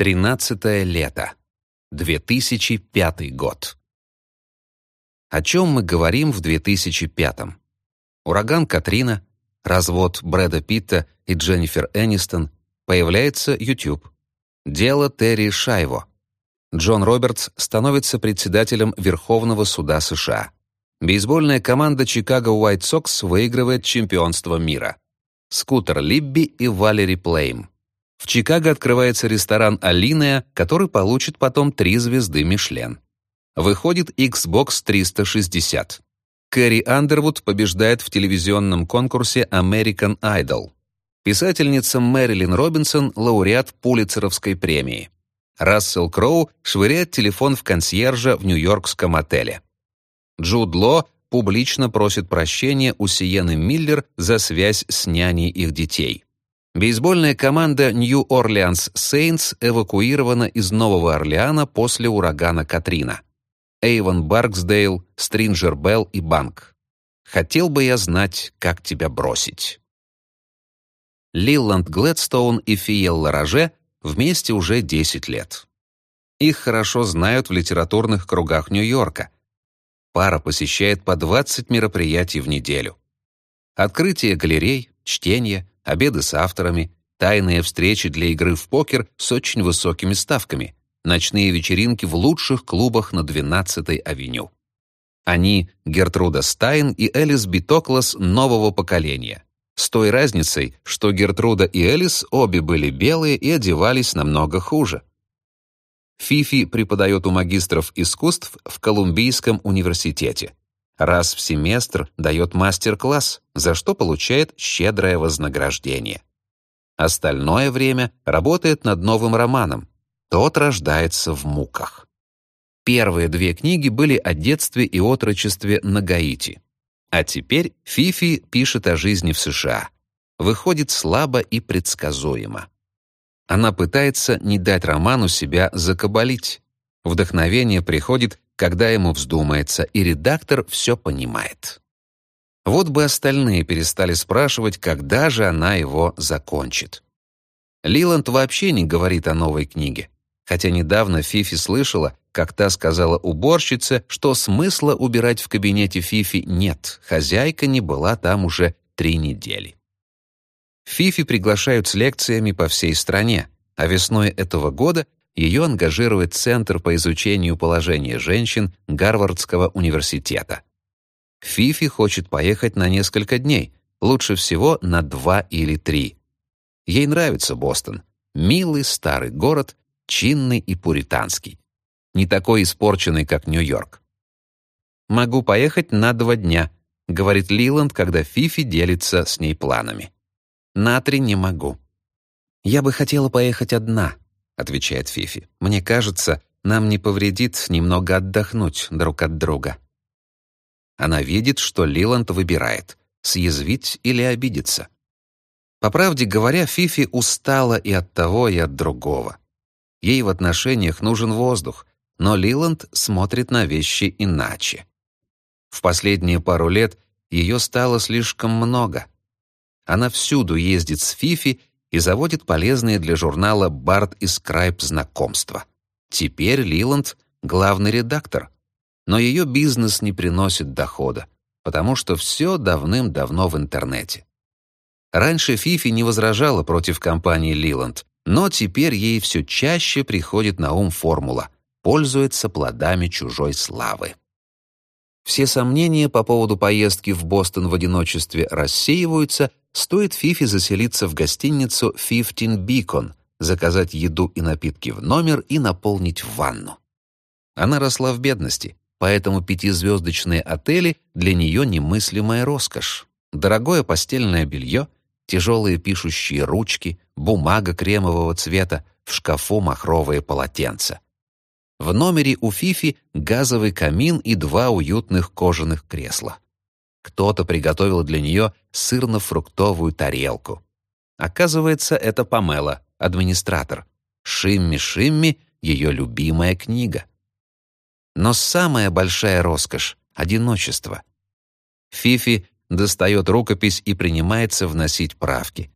Тринадцатое лето. 2005 год. О чем мы говорим в 2005 -м? Ураган Катрина, развод Брэда Питта и Дженнифер Энистон, появляется YouTube. Дело Терри Шайво. Джон Робертс становится председателем Верховного суда США. Бейсбольная команда Чикаго Уайт Сокс выигрывает чемпионство мира. Скутер Либби и Валери Плейм. В Чикаго открывается ресторан «Алинея», который получит потом три звезды Мишлен. Выходит Xbox 360. Кэрри Андервуд побеждает в телевизионном конкурсе American Idol. Писательница Мэрилин Робинсон – лауреат Пулитцеровской премии. Рассел Кроу швыряет телефон в консьержа в нью-йоркском отеле. Джуд Лоу публично просит прощения у Сиены Миллер за связь с няней их детей. Бейсбольная команда New Orleans Saints эвакуирована из Нового Орлеана после урагана Катрина. Эйвон Барксдейл, Стринджер Белл и Банк. Хотел бы я знать, как тебя бросить. Лиланд Глэдстоун и Фиел Лараже вместе уже 10 лет. Их хорошо знают в литературных кругах Нью-Йорка. Пара посещает по 20 мероприятий в неделю. Открытие галерей, чтение, обеды с авторами, тайные встречи для игры в покер с очень высокими ставками, ночные вечеринки в лучших клубах на 12-й авеню. Они — Гертруда Стайн и Элис Битоклас нового поколения. С той разницей, что Гертруда и Элис обе были белые и одевались намного хуже. Фифи преподает у магистров искусств в Колумбийском университете раз в семестр дает мастер-класс, за что получает щедрое вознаграждение. Остальное время работает над новым романом. Тот рождается в муках. Первые две книги были о детстве и отрочестве на Гаити. А теперь Фифи пишет о жизни в США. Выходит слабо и предсказуемо. Она пытается не дать роману себя закабалить. Вдохновение приходит когда ему вздумается, и редактор все понимает. Вот бы остальные перестали спрашивать, когда же она его закончит. Лиланд вообще не говорит о новой книге, хотя недавно Фифи слышала, как та сказала уборщице, что смысла убирать в кабинете Фифи нет, хозяйка не была там уже три недели. Фифи приглашают с лекциями по всей стране, а весной этого года ее ангажирует Центр по изучению положения женщин Гарвардского университета. Фифи хочет поехать на несколько дней, лучше всего на два или три. Ей нравится Бостон. Милый старый город, чинный и пуританский. Не такой испорченный, как Нью-Йорк. «Могу поехать на два дня», — говорит Лиланд, когда Фифи делится с ней планами. «На три не могу». «Я бы хотела поехать одна», отвечает Фифи. «Мне кажется, нам не повредит немного отдохнуть друг от друга». Она видит, что Лиланд выбирает — съязвить или обидеться. По правде говоря, Фифи устала и от того, и от другого. Ей в отношениях нужен воздух, но Лиланд смотрит на вещи иначе. В последние пару лет ее стало слишком много. Она всюду ездит с Фифи и заводит полезные для журнала «Барт и Скрайп» знакомства. Теперь Лиланд — главный редактор. Но ее бизнес не приносит дохода, потому что все давным-давно в интернете. Раньше Фифи не возражала против компании Лиланд, но теперь ей все чаще приходит на ум формула «пользуется плодами чужой славы». Все сомнения по поводу поездки в Бостон в одиночестве рассеиваются, стоит Фифи заселиться в гостиницу «Фифтин Бикон», заказать еду и напитки в номер и наполнить ванну. Она росла в бедности, поэтому пятизвездочные отели для нее немыслимая роскошь. Дорогое постельное белье, тяжелые пишущие ручки, бумага кремового цвета, в шкафу махровые полотенца. В номере у Фифи газовый камин и два уютных кожаных кресла. Кто-то приготовил для нее сырно-фруктовую тарелку. Оказывается, это Памела, администратор. «Шимми-Шимми» — ее любимая книга. Но самая большая роскошь — одиночество. Фифи достает рукопись и принимается вносить правки.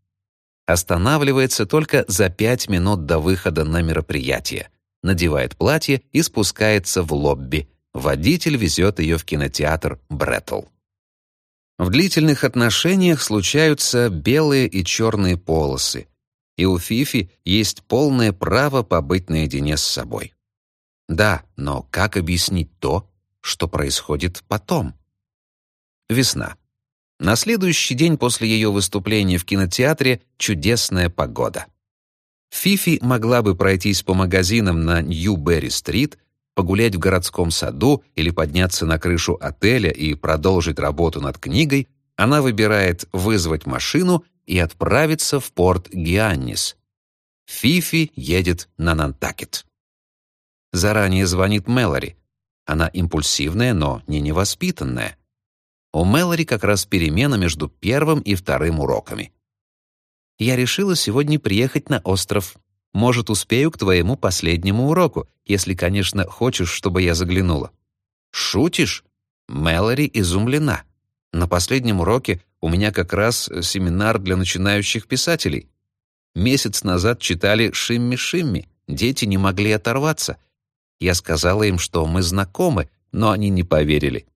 останавливается только за пять минут до выхода на мероприятие, надевает платье и спускается в лобби. Водитель везет ее в кинотеатр Бреттл. В длительных отношениях случаются белые и черные полосы, и у Фифи есть полное право побыть наедине с собой. Да, но как объяснить то, что происходит потом? Весна. На следующий день после ее выступления в кинотеатре чудесная погода. Фифи могла бы пройтись по магазинам на Нью-Берри-стрит, погулять в городском саду или подняться на крышу отеля и продолжить работу над книгой, она выбирает вызвать машину и отправиться в порт Гианнис. Фифи едет на Нантакет. Заранее звонит Мэлори. Она импульсивная, но не невоспитанная. У Мэлори как раз перемена между первым и вторым уроками. «Я решила сегодня приехать на остров. Может, успею к твоему последнему уроку, если, конечно, хочешь, чтобы я заглянула». «Шутишь?» Мэлори изумлена. На последнем уроке у меня как раз семинар для начинающих писателей. Месяц назад читали «Шимми-Шимми». Дети не могли оторваться. Я сказала им, что мы знакомы, но они не поверили.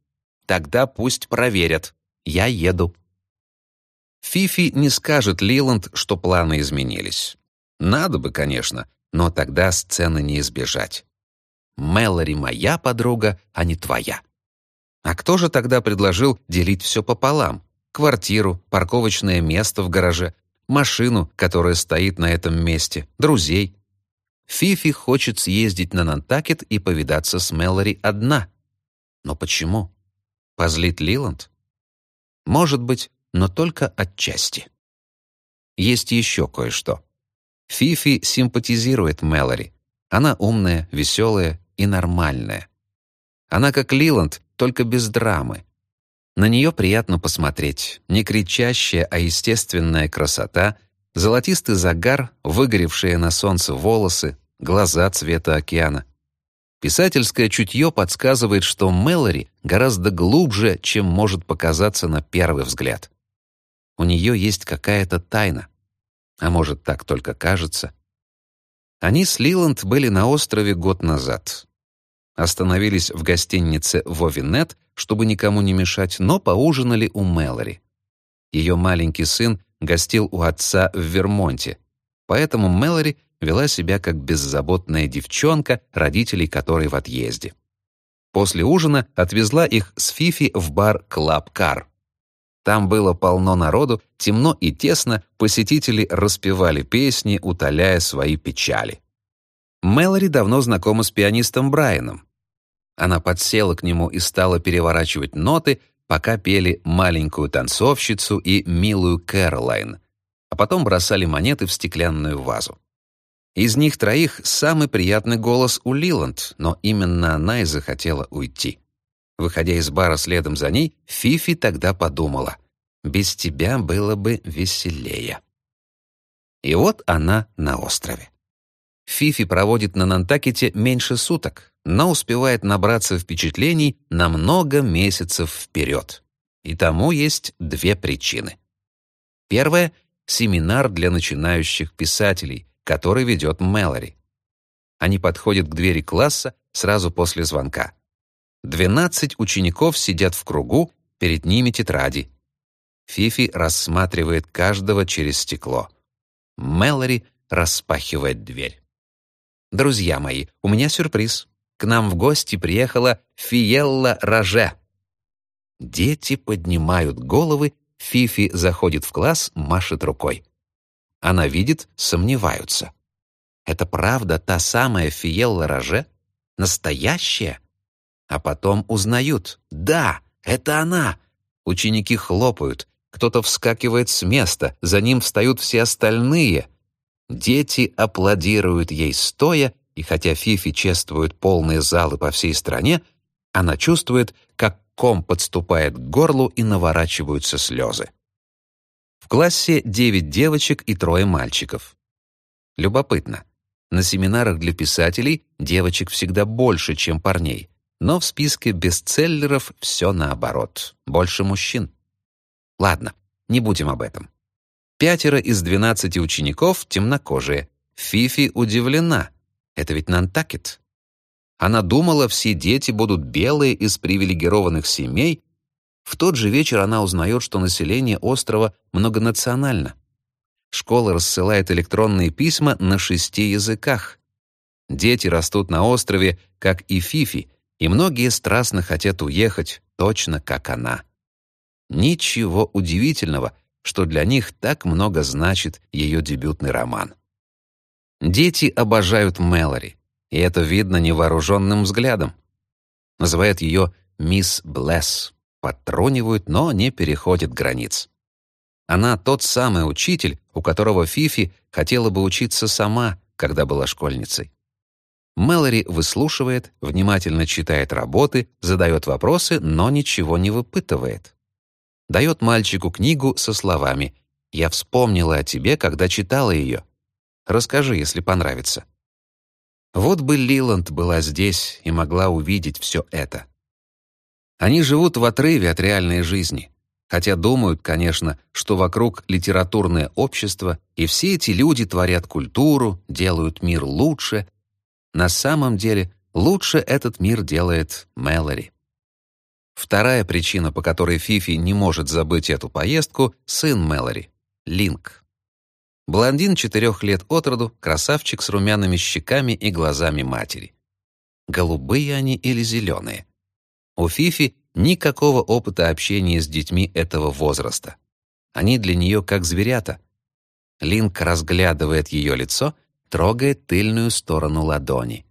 Тогда пусть проверят. Я еду. Фифи не скажет Лиланд, что планы изменились. Надо бы, конечно, но тогда сцены не избежать. Мэлори моя подруга, а не твоя. А кто же тогда предложил делить все пополам? Квартиру, парковочное место в гараже, машину, которая стоит на этом месте, друзей. Фифи хочет съездить на Нантакет и повидаться с Мэлори одна. Но почему? Позлит Лиланд? Может быть, но только отчасти. Есть еще кое-что. Фифи симпатизирует Мэлори. Она умная, веселая и нормальная. Она как Лиланд, только без драмы. На нее приятно посмотреть. Не кричащая, а естественная красота, золотистый загар, выгоревшие на солнце волосы, глаза цвета океана. Писательское чутье подсказывает, что Мэлори гораздо глубже, чем может показаться на первый взгляд. У нее есть какая-то тайна. А может, так только кажется. Они с Лиланд были на острове год назад. Остановились в гостинице «Вовинет», чтобы никому не мешать, но поужинали у Мэлори. Ее маленький сын гостил у отца в Вермонте, поэтому Мэлори вела себя как беззаботная девчонка, родителей которой в отъезде. После ужина отвезла их с Фифи в бар «Club Car». Там было полно народу, темно и тесно, посетители распевали песни, утоляя свои печали. Мэлори давно знакома с пианистом Брайаном. Она подсела к нему и стала переворачивать ноты, пока пели «Маленькую танцовщицу» и «Милую Кэролайн», а потом бросали монеты в стеклянную вазу. Из них троих самый приятный голос у Лиланд, но именно она и захотела уйти. Выходя из бара следом за ней, Фифи тогда подумала, «Без тебя было бы веселее». И вот она на острове. Фифи проводит на Нантакете меньше суток, но успевает набраться впечатлений на много месяцев вперед. И тому есть две причины. Первая — семинар для начинающих писателей, который ведет Мэлори. Они подходят к двери класса сразу после звонка. Двенадцать учеников сидят в кругу, перед ними тетради. Фифи рассматривает каждого через стекло. Мэлори распахивает дверь. «Друзья мои, у меня сюрприз. К нам в гости приехала Фиелла Роже». Дети поднимают головы, Фифи заходит в класс, машет рукой. Она видит, сомневаются. Это правда та самая Фиелла Роже? Настоящая? А потом узнают. Да, это она. Ученики хлопают. Кто-то вскакивает с места. За ним встают все остальные. Дети аплодируют ей стоя, и хотя Фифи чествует полные залы по всей стране, она чувствует, как ком подступает к горлу и наворачиваются слезы. В классе девять девочек и трое мальчиков. Любопытно. На семинарах для писателей девочек всегда больше, чем парней, но в списке бестселлеров все наоборот. Больше мужчин. Ладно, не будем об этом. Пятеро из двенадцати учеников темнокожие. Фифи удивлена. Это ведь Нантакет. Она думала, все дети будут белые из привилегированных семей. В тот же вечер она узнает, что население острова многонационально. Школа рассылает электронные письма на шести языках. Дети растут на острове, как и Фифи, и многие страстно хотят уехать, точно как она. Ничего удивительного, что для них так много значит ее дебютный роман. Дети обожают Мэлори, и это видно невооруженным взглядом. Называют ее «Мисс Блесс», подтрунивают, но не переходят границ. Она тот самый учитель, у которого Фифи хотела бы учиться сама, когда была школьницей. Мэлори выслушивает, внимательно читает работы, задает вопросы, но ничего не выпытывает. Дает мальчику книгу со словами «Я вспомнила о тебе, когда читала ее. Расскажи, если понравится». Вот бы Лиланд была здесь и могла увидеть все это. Они живут в отрыве от реальной жизни, хотя думают, конечно, что вокруг литературное общество, и все эти люди творят культуру, делают мир лучше. На самом деле лучше этот мир делает Мэлори. Вторая причина, по которой Фифи не может забыть эту поездку — сын Мэлори — Линк. Блондин четырех лет от роду, красавчик с румяными щеками и глазами матери. Голубые они или зеленые? У Фифи никакого опыта общения с детьми этого возраста. Они для нее как зверята. Линк разглядывает ее лицо, трогает тыльную сторону ладони.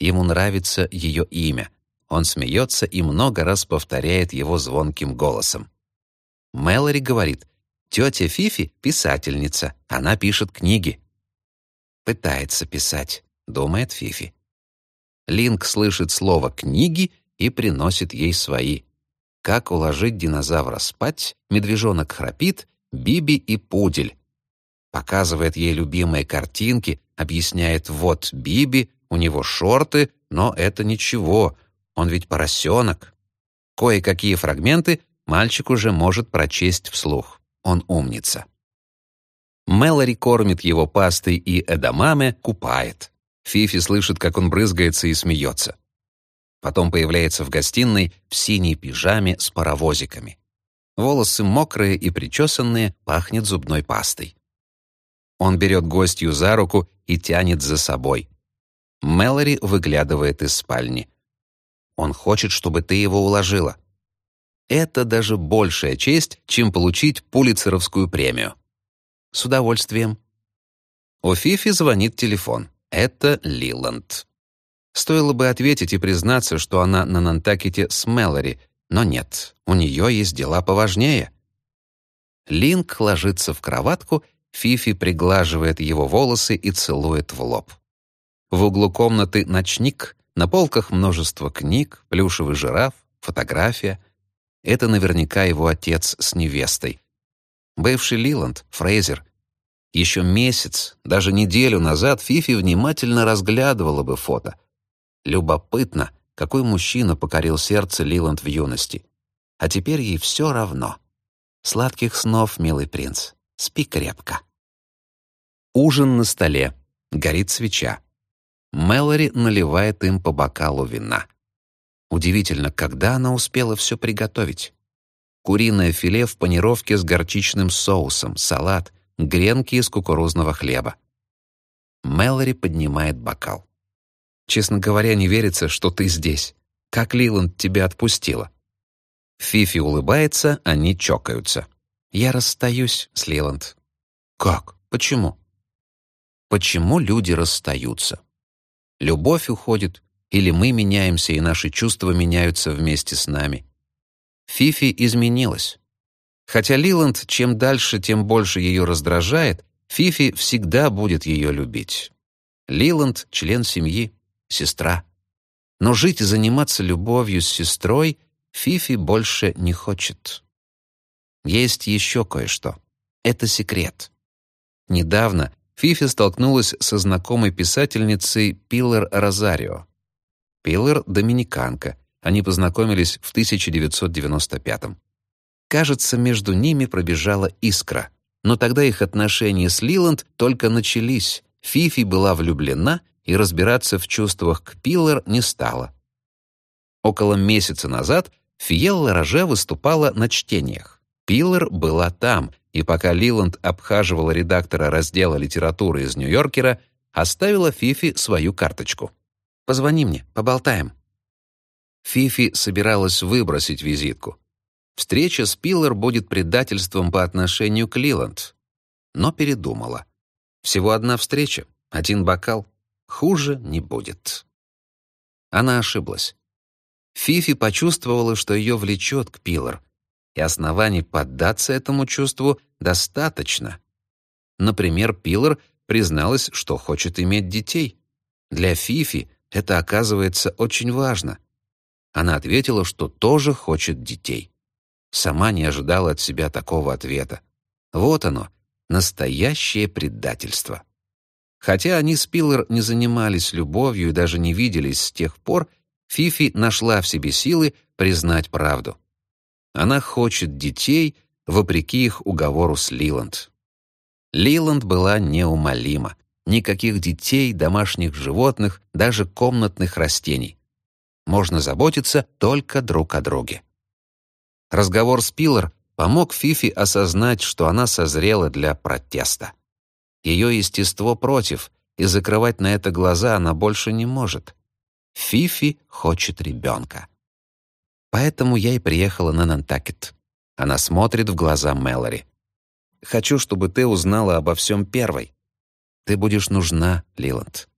Ему нравится ее имя. Он смеется и много раз повторяет его звонким голосом. Мэлори говорит — Тетя Фифи — писательница, она пишет книги. Пытается писать, думает Фифи. Линк слышит слово «книги» и приносит ей свои. Как уложить динозавра спать, медвежонок храпит, Биби и Пудель. Показывает ей любимые картинки, объясняет «вот Биби, у него шорты, но это ничего, он ведь поросенок». Кое-какие фрагменты мальчик уже может прочесть вслух. Он умница. Мэлори кормит его пастой и эдамаме, купает. Фифи слышит, как он брызгается и смеется. Потом появляется в гостиной в синей пижаме с паровозиками. Волосы мокрые и причесанные, пахнет зубной пастой. Он берет гостью за руку и тянет за собой. Мэлори выглядывает из спальни. «Он хочет, чтобы ты его уложила», это даже большая честь, чем получить Пулицеровскую премию. С удовольствием. У Фифи звонит телефон. Это Лиланд. Стоило бы ответить и признаться, что она на Нантакете с Мэлори, но нет, у нее есть дела поважнее. Линк ложится в кроватку, Фифи приглаживает его волосы и целует в лоб. В углу комнаты ночник, на полках множество книг, плюшевый жираф, фотография — это наверняка его отец с невестой. Бывший Лиланд, Фрейзер. Еще месяц, даже неделю назад Фифи внимательно разглядывала бы фото. Любопытно, какой мужчина покорил сердце Лиланд в юности. А теперь ей все равно. Сладких снов, милый принц. Спи крепко. Ужин на столе. Горит свеча. Мэлори наливает им по бокалу вина. Удивительно, когда она успела все приготовить. Куриное филе в панировке с горчичным соусом, салат, гренки из кукурузного хлеба. Мэлори поднимает бокал. «Честно говоря, не верится, что ты здесь. Как Лиланд тебя отпустила?» Фифи улыбается, они чокаются. «Я расстаюсь с Лиланд». «Как? Почему?» «Почему люди расстаются?» Любовь уходит, или мы меняемся, и наши чувства меняются вместе с нами. Фифи изменилась. Хотя Лиланд чем дальше, тем больше ее раздражает, Фифи всегда будет ее любить. Лиланд — член семьи, сестра. Но жить и заниматься любовью с сестрой Фифи больше не хочет. Есть еще кое-что. Это секрет. Недавно Фифи столкнулась со знакомой писательницей Пилар Розарио. Пилар — доминиканка. Они познакомились в 1995-м. Кажется, между ними пробежала искра. но тогда их отношения с Лиланд только начались. Фифи была влюблена и разбираться в чувствах к Пиллар не стала. Около месяца назад Фиелла Роже выступала на чтениях. Пиллар была там, и пока Лиланд обхаживала редактора раздела литературы из Нью-Йоркера, оставила Фифи свою карточку. «Позвони мне, поболтаем». Фифи собиралась выбросить визитку. Встреча с Пиллар будет предательством по отношению к Лиланд. Но передумала. Всего одна встреча, один бокал. Хуже не будет. Она ошиблась. Фифи почувствовала, что ее влечет к Пиллар, и оснований поддаться этому чувству достаточно. Например, Пиллар призналась, что хочет иметь детей. Для Фифи это оказывается очень важно. Она ответила, что тоже хочет детей. Сама не ожидала от себя такого ответа. Вот оно, настоящее предательство. Хотя они с Пиллар не занимались любовью и даже не виделись с тех пор, Фифи нашла в себе силы признать правду. Она хочет детей, вопреки их уговору с Лиланд. Лиланд была неумолима. Никаких детей, домашних животных, даже комнатных растений. Можно заботиться только друг о друге. Разговор с Пиллар помог Фифи осознать, что она созрела для протеста. Ее естество против, и закрывать на это глаза она больше не может. Фифи хочет ребенка. Поэтому я и приехала на Нантакет. Она смотрит в глаза Мэлори. Хочу, чтобы ты узнала обо всем первой. Ты будешь нужна, Лиланд.